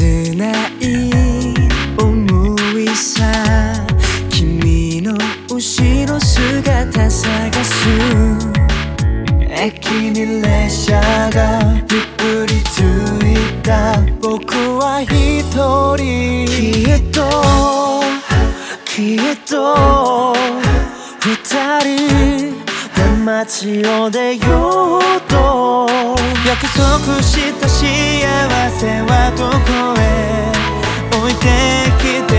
切ない思いさ君の後ろ姿探す。駅に列車がゆっくりついた。僕は一人。きっと。きっと。二人。で街を出ようと約束した幸せはどこへ置いてきた？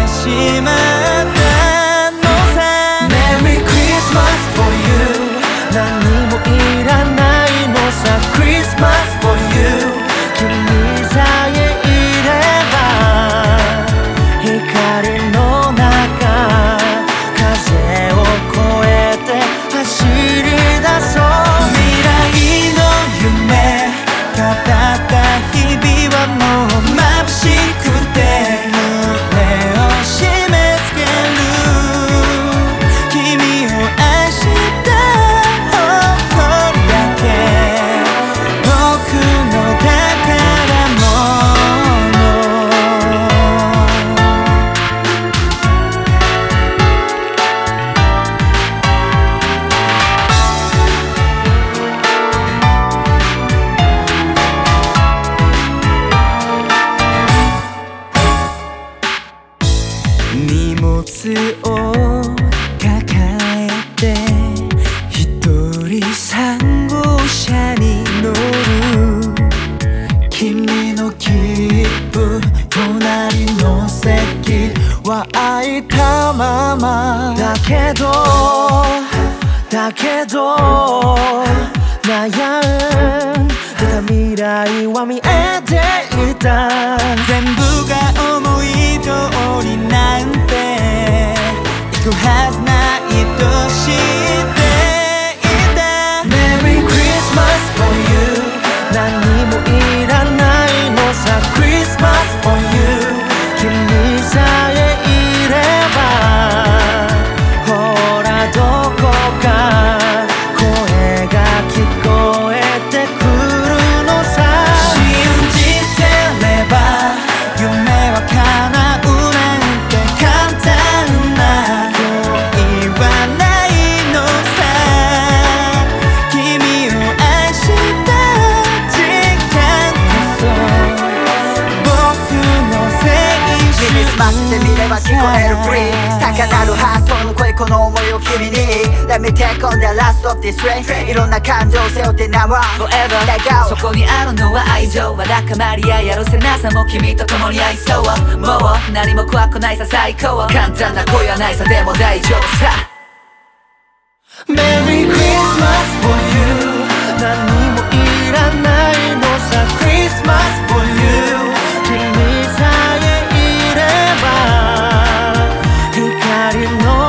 いたままだけどだけど悩んでた未来は見えていた。全部が思い通りなんていくはずないと知こえてくるのさ。信じてれば夢は叶うなんて簡単な。恋はないのさ。君を愛した時間こそ。僕の青春耳すませてみれば聞こえる。フリー高鳴るハートの声この想いを君に。めてこんだラストディスレイいろんな感情背負ってな Forever let go そこにあるのは愛情わだかまりややるせなさも君と共に愛そうもう。何も怖くないさ最高簡単な恋はないさでも大丈夫さ。Merry Christmas for you 何もいらないのさ。Christmas for you 君さえいれば光の